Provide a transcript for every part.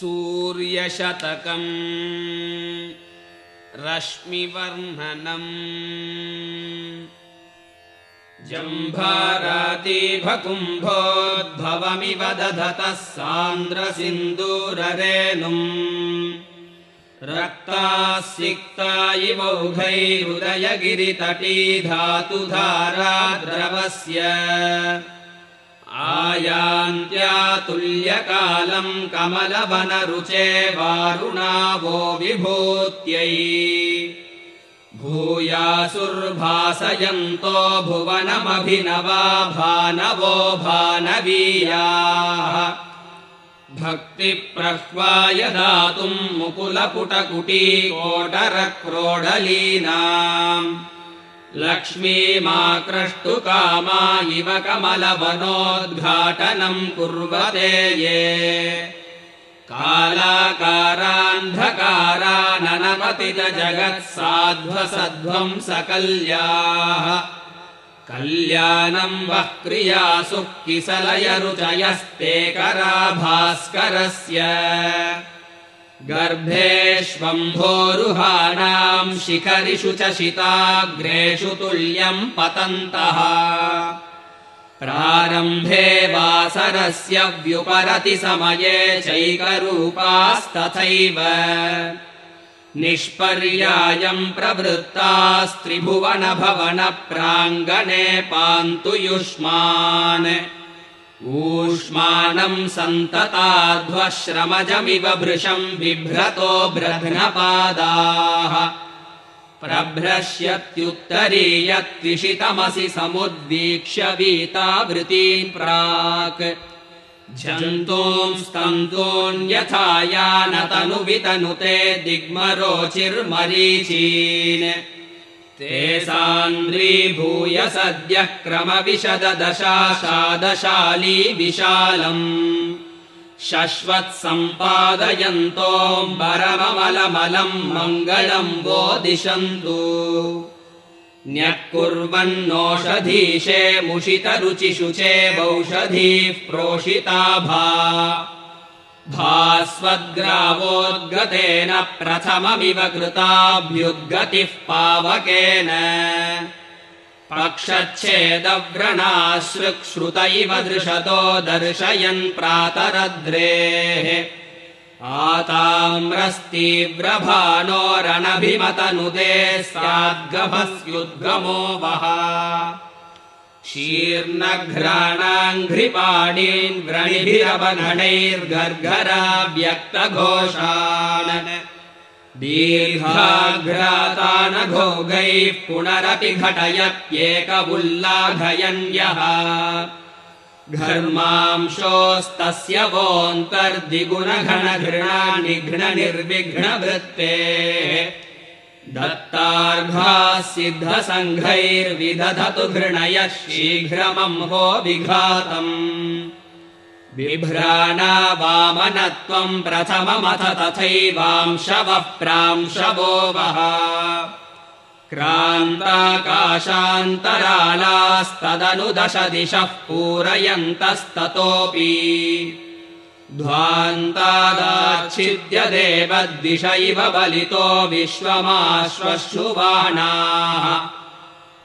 सूर्यशतकम्। रश्मिवर्णनम्। जम्भारातिभकुम्भोद्भवमिव दधतः सान्द्रसिन्दूररेणुम्। रक्तासिक्ता इवौघैरुदयगिरितटी धातुधारा द्रवस्य आयान्त्यातुल्यकालम् कमलवनरुचे वारुणावो विभूत्यै। भूयासुर्भासयन्तो भुवनमभिनवा भानवो भानवीयाः। भक्तिप्रह्वाय दातुम् मुकुलपुटकुटीकोटरक्रोडलीनाम् लक्ष्मीमाक्रष्टुकामा इव कमलवनोद्घाटनम् कुर्वते ये। कालाकारान्धकाराननपतितजगत्साध्वसध्वम् सकल्याः। कल्याणम् वः क्रियासु किसलयरुचयस्ते कराभास्करस्य गर्भेष्वम्भोरुहाणाम् शिखरिषु च शिताग्रेषु तुल्यम् पतन्तः। प्रारम्भे वासरस्य व्युपरति समये चैकरूपास्तथैव। निष्पर्यायम् प्रवृत्तास्त्रिभुवन प्राङ्गणे पान्तु युष्मान् ऊष्मानम् सन्तताध्वश्रमजमिव भृशम् बिभ्रतो ब्रध्नपादाः प्रभ्रश्यत्युत्तरीयत्विषितमसि समुद्वीक्ष्य वीतावृतीन् प्राक्। जन्तोंस्तन्तोऽन्यथा यानतनुवितनुते दिग्मरोचिर्मरीचीन् ते सान्द्रीभूय सद्यः क्रमविशददशाशादशाली विशालम्। शश्वत्सम्पादयन्तोऽम्बरममलमलम् मङ्गलम् वो दिशन्तु। न्यक्कुर्वन्नोषधीशे मुषितरुचिषुचे वौषधीः प्रोषिताभा भास्वद्ग्रावोद्गतेन प्रथममिव कृताभ्युद्गतिः पावकेन। पक्षच्छेदव्रणाश्रुक्श्रुत इव दृशतो दर्शयन् प्रातरद्रेः। आताम्रस्तीव्रभानोरणभिमतनुदे स्याद्गभस्युद्गमो वः शीर्णघ्राणाङ्घ्रिपाणीन् व्रणिभिरवनणैर्गर्गराव्यक्तघोषान् दीर्घाघ्रातानघोगैः पुनरपि घटयत्येकमुल्लाघयन्यः घर्मांशोस्तस्य वोऽन्तर्दिगुणघनघृणा निघ्ननिर्विघ्नवृत्तेः दत्तार्घाः सिद्धसङ्घैर्विदधतु घृणयः शीघ्रमम्हो विघातम्। बिभ्राणा वामनत्वम् प्रथममथ तथैवांशवः प्रांशवो वः। क्रान्ताकाशान्तरालास्तदनु दश दिशः पूरयन्तस्ततोऽपि ध्वान्तादाच्छिद्य देवद्दिश इव बलितो विश्वमाश्वश्रुवाणाः।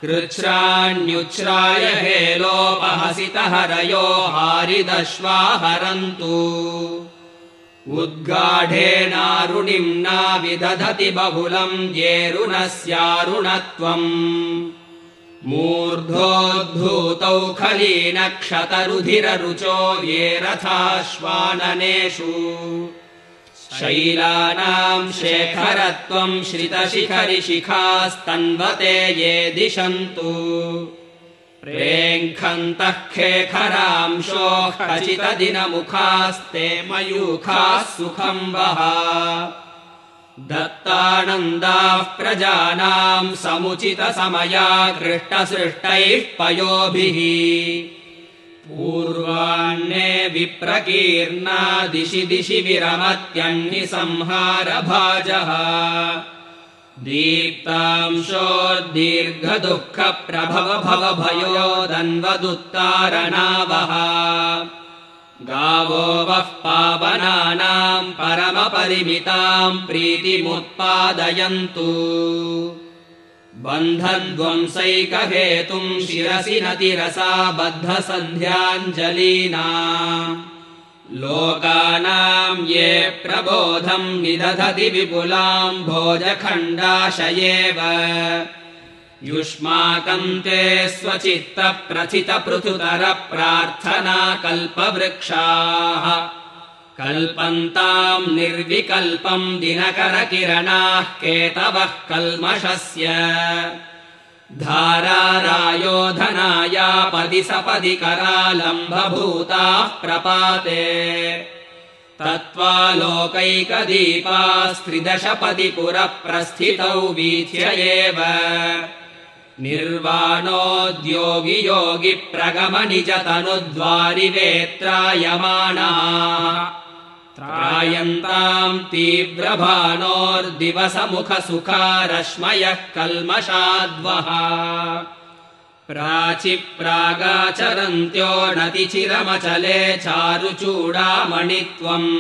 कृच्छ्राण्युच्छ्राय हेलोपहसितहरयो हारिदश्वा हरन्तु उद्गाढेनारुणिम्ना विदधति बहुलम् येरुणस्यारुणत्वम् मूर्धोद्धूतौ खलीनक्षतरुधिररुचो ये रथाश्वाननेषु। शैलानाम् शेखरत्वम् श्रितशिखरिशिखास्तन्वते ये दिशन्तु। प्रेङ्खन्तः खेखरांशोः खचितदिनमुखास्ते मयूखाः सुखम् वः दत्तानन्दाः प्रजानाम् समुचितसमया कृष्टसृष्टैः पयोभिः। पूर्वाण्ये विप्रकीर्णा दिशि दिशि भव भयो दन्वदुत्तारणावः गावो वः पावनानाम् परमपरिमिताम् प्रीतिमुत्पादयन्तु। बन्धद्वंसैकहेतुम् शिरसि नतिरसा बद्धसन्ध्याञ्जलीना। लोकानाम् ये प्रबोधम् विदधति विपुलाम् भोजखण्डाशयेव युष्माकम् ते प्रार्थना कल्पवृक्षाः। कल्पन्ताम् निर्विकल्पम् दिनकरकिरणाः केतवः कल्मषस्य। धारारायोधनायापदि सपदि करालम्बभूताः प्रपाते। तत्त्वालोकैकदीपास्त्रिदशपदि पुरप्रस्थितौ वीथ्य एव निर्वाणोद्योगि योगि प्रगम त्रायन्ताम् तीव्रभानोर्दिवसमुखसुखारश्मयः कल्मषाद्वः प्राचि प्रागाचरन्त्यो नतिचिरमचले चारुचूडामणित्वम्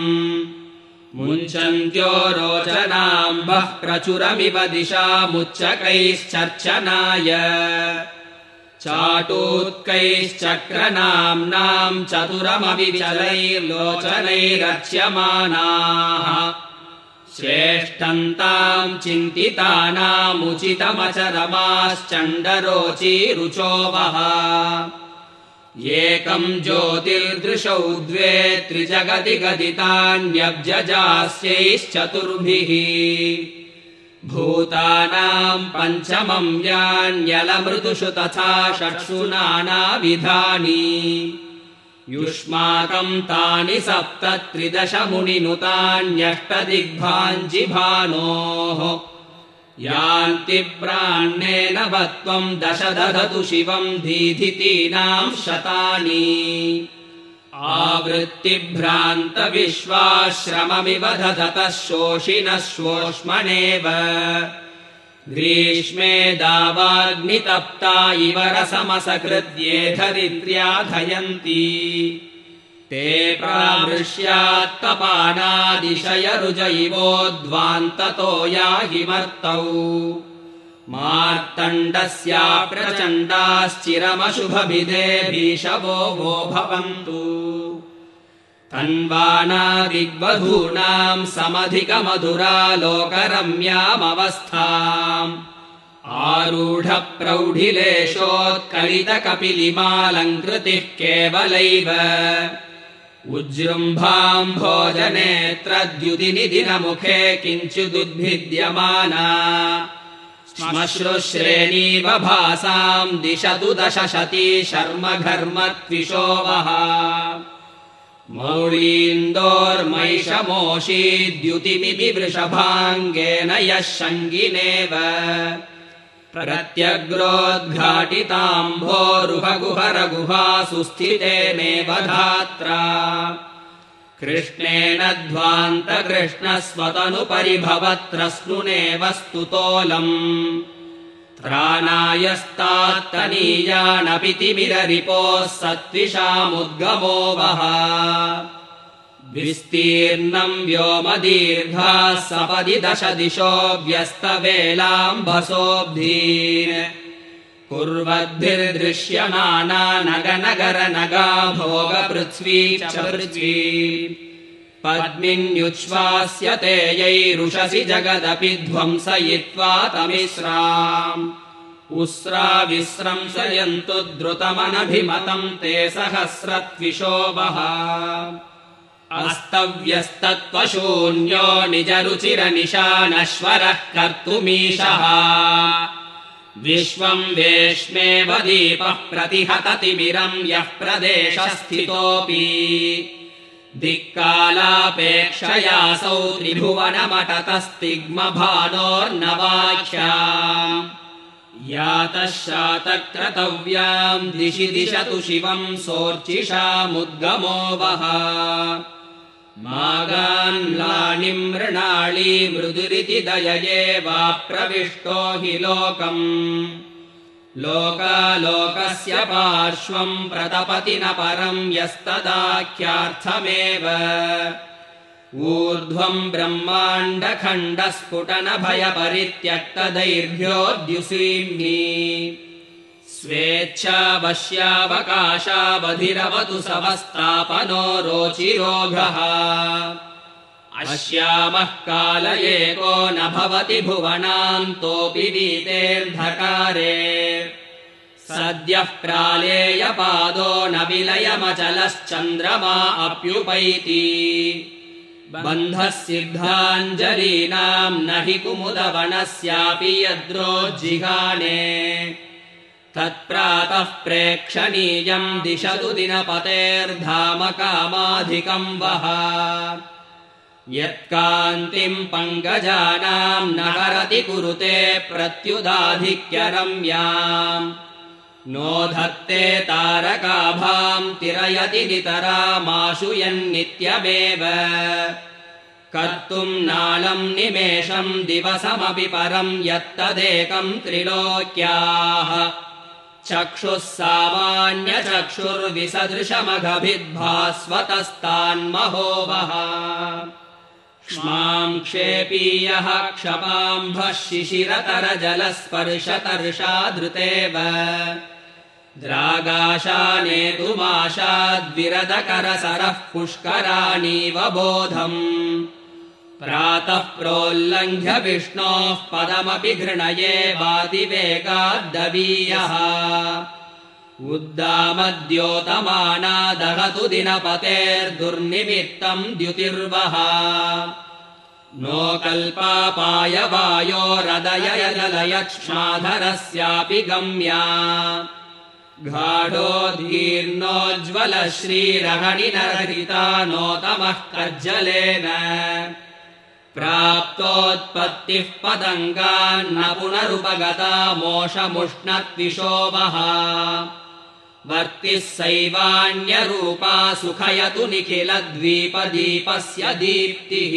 मुञ्चन्त्यो रोचनाम्बः प्रचुरमिव दिशामुच्चकैश्चर्चनाय। चाटूत्कैश्चक्रनाम्नाम् चतुरमविचलैर्लोचनैरच्यमानाः। श्रेष्ठन्ताम् चिन्तितानामुचितमचरमाश्चण्डरोचीरुचो वः एकम् ज्योतिर्दृशौ द्वे त्रिजगति गदितान्यब्जजास्यैश्चतुर्भिः भूतानाम् पञ्चमम् यान्यलमृदुषु तथा षट्सु नानाविधानि युष्माकम् तानि सप्त त्रिदश मुनिनुतान्यष्टदिग्भाञ्जिभानोः यान्ति प्राण्येन वत्वम् दश दधतु शिवम् दीधितीनाम् शतानि। आवृत्तिभ्रान्तविश्वाश्रममिव दधतः शोषिनः शोष्मणेव। ग्रीष्मे दावाग्नितप्ता इव रसमसकृद्ये धरित्र्याधयन्ति ते प्रामृश्यात्तपानादिशय रुज इवोद्वान्ततो याहिमर्तौ मार्तण्डस्याप्रचण्डाश्चिरमशुभभिदे भीषवो वो भवन्तु। तन्वानादिग्वधूनाम् समधिकमधुरालोकरम्यामवस्थाम् आरूढप्रौढिलेशोत्कलितकपिलिमालङ्कृतिः केवलैव उज्जृम्भाम् भोजनेऽत्रद्युदिनि दिनमुखे किञ्चिदुद्भिद्यमाना। श्मश्रुश्रेणीव भासाम् दिशतु दशशती शर्म घर्म त्विषोवः मौळीन्दोर्मैषमोषीद्युतिमिपि वृषभाङ्गेन यः शङ्गिनेव प्रत्यग्रोद्घाटिताम्भोरुहगुहरगुहा सुस्थितेनेव धात्रा कृष्णेन ध्वान्तकृष्णस्वतनुपरि भवत्रस्नुनेव स्तुतोलम् त्राणायस्तात्तनीयानपि तिमिररिपोः सत्विषामुद्गमो वः विस्तीर्णम् व्योमदीर्घा सपदि दश दिशो व्यस्तवेलाम्भसोऽब्धी कुर्वद्भिर्दृश्यमाना नग नगर नगा भोग पृथ्वी। च पृथ्वी पद्मिन्युच्छ्वास्यते यैरुषसि जगदपि ध्वंसयित्वा तमिस्राम् उस्रा विस्रंसयन्तु द्रुतमनभिमतम् ते सहस्रत्विषो वः अस्तव्यस्तत्त्वशून्यो निजरुचिरनिशानश्वरः कर्तुमीशः। विश्वम् वेश्मेव दीपः प्रतिहततिमिरम् यः प्रदेशस्थितोऽपि। दिक्कालापेक्षयासौ त्रिभुवनमटतस्तिग्मभानोर्नवाख्या यातः शातक्रतव्याम् दिशि दिशतु शिवम् सोऽर्चिषामुद्गमो वः मागान्लानि मृणाळी मृदुरिति दयये वा प्रविष्टो हि लोकम्। लोकालोकस्य पार्श्वम् प्रतपति न परम् यस्तदाख्यार्थमेव। ऊर्ध्वम् परित्यक्तदैर्घ्योद्युषीम्नि स्वेच्छावश्यावकाशावधिरवतु सवस्तापनो रोचिरोघः। अश्यामः काल एको न भवति भुवनान्तोऽपि वीतेऽर्धकारे सद्यः प्रालेयपादो न विलयमचलश्चन्द्रमा अप्युपैति। बन्धः सिद्धाञ्जलीनाम् न हि कुमुदवनस्यापि यद्रोज्जिहाने तत्प्रातः प्रेक्षणीयम् दिशतु दिनपतेर्धाम कामाधिकम् वः। यत्कान्तिम् पङ्कजानाम् न हरति कुरुते प्रत्युदाधिक्यरम्याम्। नो धत्ते तारकाभाम् तिरयति नितरामाशु यन्नित्यमेव। कर्तुम् नालम् निमेषम् दिवसमपि परम् यत्तदेकम् त्रिलोक्याः चक्षुः सामान्यचक्षुर्विसदृशमघभिद्भास्वतस्तान्महोवः क्ष्माम् क्षेपीयः क्षमाम्भः शिशिरतरजलस्पर्शतर्षाधृतेव द्रागाशानेतुमाशाद्विरदकरसरः पुष्कराणीव बोधम् प्रातः प्रोल्लङ्घ्य विष्णोः पदमपि घृणये वातिवेगाद्दवीयः उद्दामद्योतमानादहतु दिनपतेर्दुर्निमित्तम् द्युतिर्वः। नो कल्पापाय वायोरदययजलयक्ष्माधरस्यापि गम्या। घाढोद्धीर्णोज्ज्वल श्रीरहणिनरहिता नोतमः कज्जलेन प्राप्तोत्पत्तिः पदङ्गान्न पुनरुपगता मोषमुष्णत्विशोभः वर्तिः सैवान्यरूपा सुखयतु निखिलद्वीपदीपस्य दीप्तिः।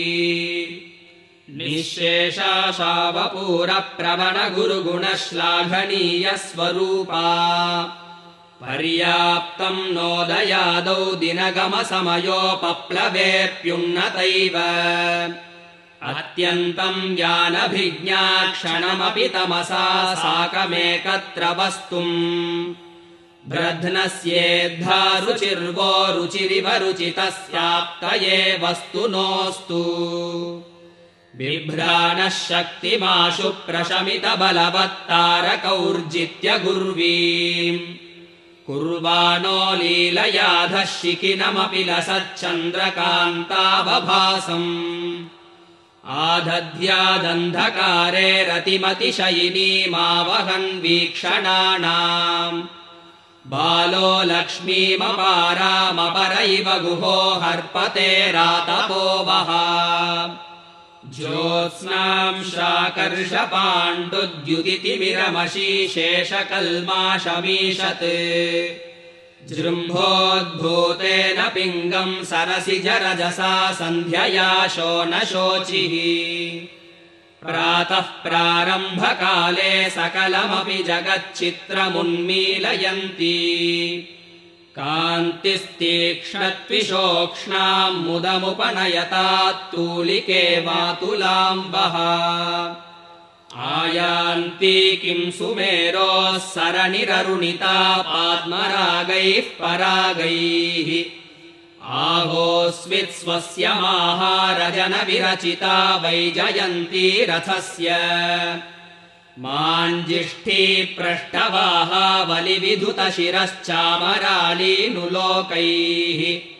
निःशेषाशावपूरप्रवण गुरुगुणश्लाघनीयस्वरूपा पर्याप्तम् नोदयादौ दिनगमसमयोपप्लवेऽप्युन्नतैव अत्यन्तम् यानभिज्ञा क्षणमपि तमसा साकमेकत्र वस्तुम् ब्रध्नस्येद्धा रुचिर्वो रुचिरिव रुचितस्याप्तये वस्तु नोऽस्तु बिभ्राणः शक्तिमाशु प्रशमित बलवत्तारकौर्जित्य गुर्वीम् कुर्वाणो लीलयाधः शिखिनमपि लसच्चन्द्रकान्तावभासम् आदध्यादन्धकारे रतिमतिशयिनीमावहन् वीक्षणानाम्। बालो लक्ष्मीमपारामपरैव गुहो हर्पते रातपोवः ज्योत्स्नाम् शाकर्षपाण्डुद्युदितिमिरमशीशेषकल्माशमीषत् जृम्भोद्भूतेन पिङ्गम् सरसि जरजसा सन्ध्यया शो न शोचिः प्रातः प्रारम्भकाले सकलमपि जगच्चित्रमुन्मीलयन्ती। कान्तिस्तीक्ष्णत्विषोक्ष्णाम् मुदमुपनयतात्तूलिके वातुलाम्बः आयान्ती किम् सुमेरोः सरणिररुणिता पाद्मरागैः परागैः। आहोस्वित् स्वस्य माहारजनविरचिता वैजयन्ती रथस्य। माञ्जिष्ठी पृष्ठवाहा बलिविधुतशिरश्चामरालीनुलोकैः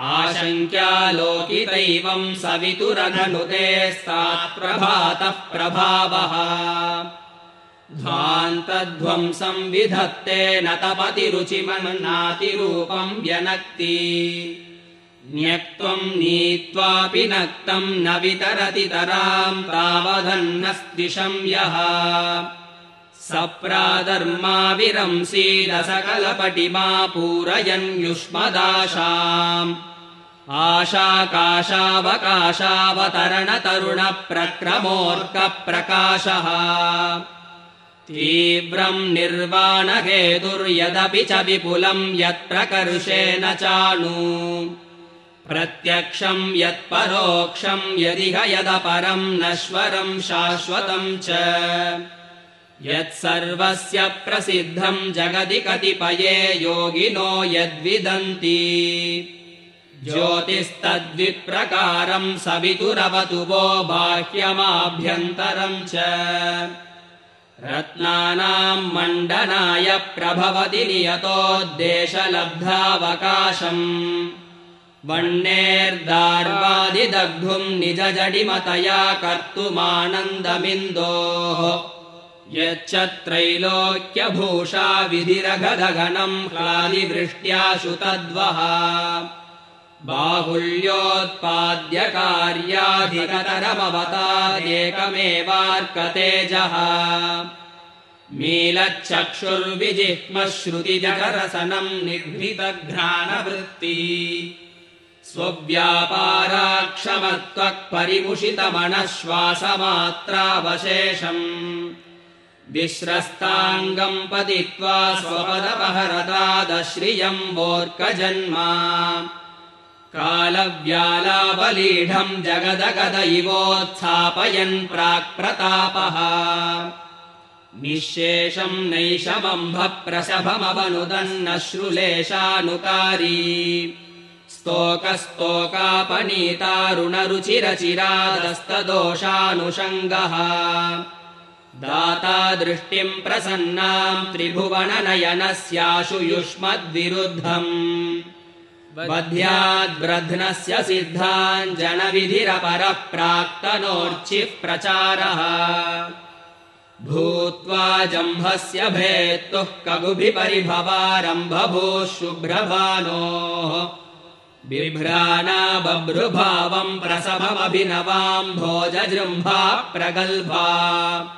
आशङ्क्यालोकितैवम् सवितुरघनुते सात्प्रभातः प्रभावः। ध्वान्तध्वंसम् विधत्ते न तपतिरुचिमन्नातिरूपम् व्यनक्ति। न्यक्त्वम् नीत्वापि नक्तम् न वितरतितराम् तावधन्नस्तिशम् यः सप्रादर्माविरंसीदसकलपटिमा पूरयन् युष्मदाशाम् आशाकाशावकाशावतरणतरुणप्रक्रमोऽर्कप्रकाशः। तीव्रम् निर्वाणहेतुर्यदपि च विपुलम् यत्प्रकर्षेण चाणु प्रत्यक्षम् यत्परोक्षम् यदिह यदपरम् नश्वरम् शाश्वतम् च यत्सर्वस्य प्रसिद्धम् जगदि कतिपये योगिनो यद्विदन्ति। ज्योतिस्तद्विप्रकारम् सवितुरवतु वो बाह्यमाभ्यन्तरम् च। रत्नानाम् मण्डनाय प्रभवति नियतोद्देशलब्धावकाशम् वह्नेर्दार्वादिदग्धुम् निजजडिमतया कर्तुमानन्दमिन्दोः यच्च त्रैलोक्यभूषा विधिरघदघनम् ह्लादिवृष्ट्याशु तद्वः बाहुल्योत्पाद्यकार्याधिकतरमवतादेकमेवार्कतेजः मीलच्छक्षुर्विजिह्मश्रुतिजठरसनम् निघ्नितघ्राणवृत्तिः स्वव्यापाराक्षमत्वक्परिमुषितमनश्वासमात्रावशेषम् विश्रस्ताङ्गम् पतित्वा स्वपदपहरतादश्रियम् वोर्कजन्मा कालव्यालाबलीढम् जगदगद इवोत्थापयन् प्राक्प्रतापः। निःशेषम् नैषमम्भप्रशभमवनुदन्नश्रुलेशानुकारी। स्तोकस्तोकापनीतारुणरुचिरचिरादस्तदोषानुषङ्गः दाता दृष्टिम् प्रसन्नाम् त्रिभुवननयनस्याशु युष्मद्विरुद्धम्। बध्याद्ब्रध्नस्य सिद्धाञ्जनविधिरपरः प्राक्तनोर्चिः प्रचारः। भूत्वा जम्भस्य भेत्तुः कगुभिपरिभवारम्भभूः शुभ्रभानोः। बिभ्राना बभ्रुभावम् प्रसभमभिनवाम् भोजजृम्भा प्रगल्भा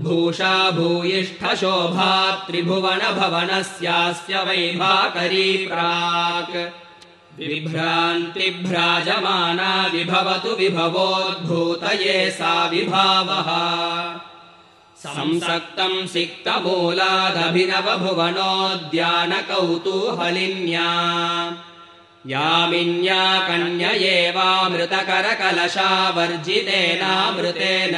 भूषा भूयिष्ठशोभा त्रिभुवनभवनस्यास्य वैभाकरी प्राक्। विभ्रान्तिभ्राजमाना विभवतु विभवोद्भूतये सा विभावः। संसक्तम् सिक्तमूलादभिनवभुवनोद्यानकौतूहलिन्या। यामिन्या कन्य एवामृतकरकलशावर्जितेनामृतेन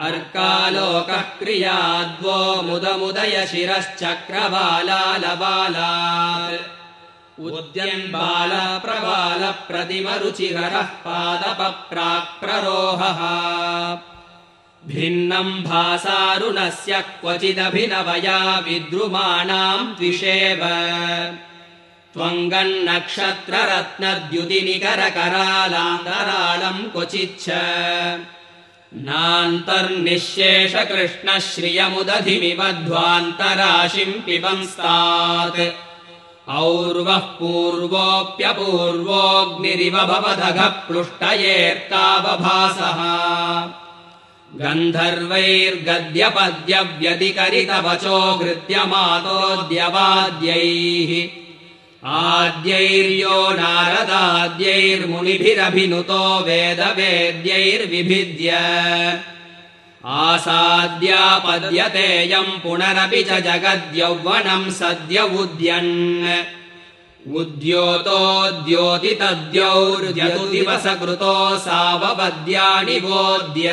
अर्कालोकः क्रियाद्वो मुदमुदय शिरश्चक्रबालालबाला बाल प्रबाल प्रतिमरुचिकरः पादपप्राक्प्ररोहः। भिन्नम् भासारुणस्य क्वचिदभिनवया विद्रुमाणाम् द्विषेव। त्वङ्गन्नक्षत्ररत्नद्युतिनिकरकरालान्तराळम् क्वचिच्छ नान्तर्निःशेषकृष्णः श्रियमुदधिमिव ध्वान्तराशिम् पिबंस्तात् और्वः पूर्वोऽप्यपूर्वोऽग्निरिव भवदघः प्लुष्टयेऽर्कावभासः गन्धर्वैर्गद्यपद्यव्यतिकरितवचो हृद्यमातोऽद्यवाद्यैः आद्यैर्यो नारदाद्यैर्मुनिभिरभिनुतो वेदवेद्यैर्विभिद्य। आसाद्यापद्यतेयम् पुनरपि च जगद्यौवनम् सद्य उद्यन् उद्योतोद्योति तद्यौर्द्यदिवसकृतो सावपद्यानि वोद्य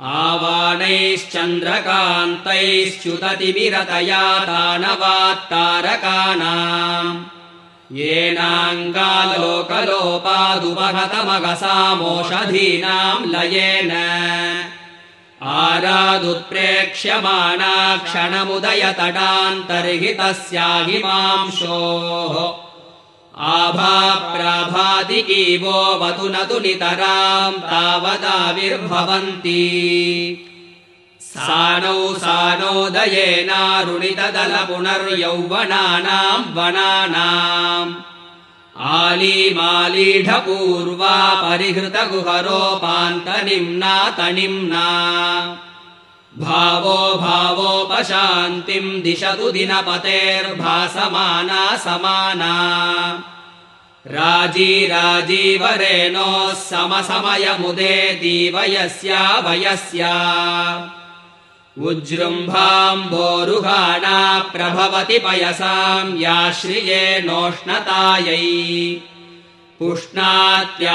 आवाणैश्चन्द्रकान्तैश्च्युततिविरतया दानवात्तारकानाम् येनाङ्गालोकलोपादुपहतमगसामोषधीनाम् लयेन आरादुत्प्रेक्ष्यमाणा आभाप्राभादिकीवो वतु न तु नितराम् तावदाविर्भवन्ति। सानौ सानोदयेनारुणितदल पुनर्यौवनानाम् वनानाम्। आलीमालीढपूर्वा परिहृतगुहरोपान्तनिम्ना तनिम्ना भावो भावोपशान्तिम् दिशतु दिनपतेर्भासमाना समाना। राजी राजीवरेणोः समसमयमुदे दीवयस्या वयस्या। उज्जृम्भाम्बोरुहाणा प्रभवति पयसाम् या श्रियेणोष्णतायै पुष्णात्यालोकमात्रम्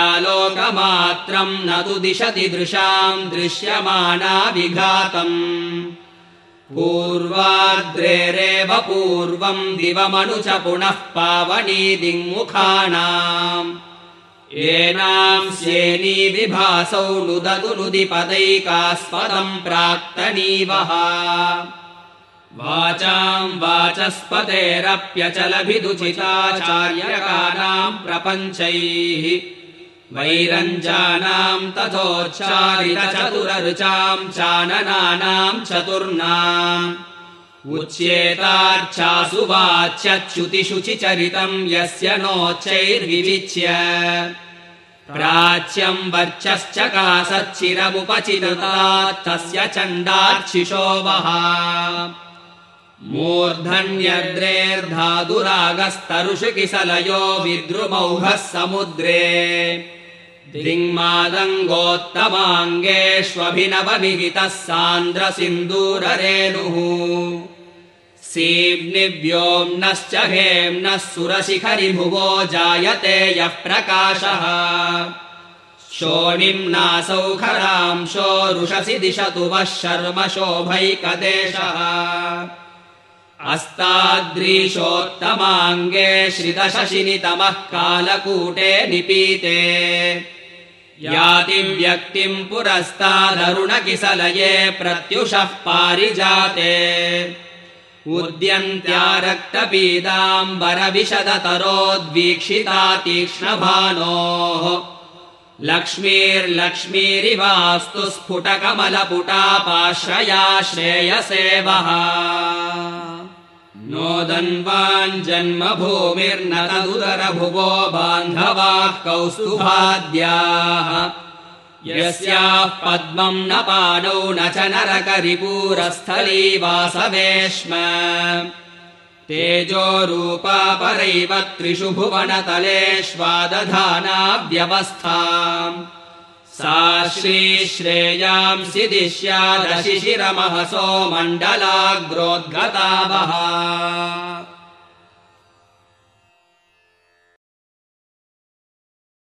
न तु दिशति दृशाम् दृश्यमाना विघातम् पूर्वाद्रेरेव पूर्वम् दिवमनु च पुनः पावनी दिङ्मुखाणाम् येनाम् स्येनी विभासौ नुदतु नुदिपदैकास्पदम् प्राक्तनीवः वाचाम् वाचस्पतेरप्यचलभिदुचिताचार्यकानाम् प्रपञ्चैः वैरञ्जानाम् तथोच्चारितचतुररुचाम् चाननानाम् चतुर्णाम् उच्येतार्चासु वाच्यच्युतिशुचिचरितम् यस्य नोच्चैर्विविच्य प्राच्यम् वर्चश्चकासच्चिरमुपचिरता तस्य चण्डार्चिषो वः मूर्धन्यद्रेर्धातुरागस्तरुषु किसलयो विद्रुमौघः समुद्रे। दिङ्मादङ्गोत्तमाङ्गेष्वभिनवविहितः सान्द्रसिन्दूररेणुः। सीव्निव्योम्नश्च हेम्नः सुरशिखरि भुवो जायते यः प्रकाशः। शोणिम्नासौ खरांशो रुषसि दिशतु वः शर्म शोभैकदेशः अस्ताद्रीशोत्तमाङ्गे श्रितशशिनितमः कालकूटे निपीते। याति व्यक्तिम् पुरस्तादरुणकिसलये प्रत्युषः पारिजाते। उद्यन्त्या रक्तपीताम्बरविशदतरोद्वीक्षिता तीक्ष्णभानोः लक्ष्मीर्लक्ष्मीरिवास्तु स्फुटकमलपुटा पाश्रया श्रेयसेवः नोदन्वाञ्जन्मभूमिर्न तदुदरभुवो बान्धवाः कौस्तुभाद्याः। यस्याः पद्मम् न पाणौ न च नरकरिपूरस्थली वासवेश्म तेजोरूपा परैव त्रिषु भुवनतलेष्वादधानाव्यवस्था सा श्रीश्रेयांसि दिश्यादशिशिरमहसो मण्डलाग्रोद्गता वः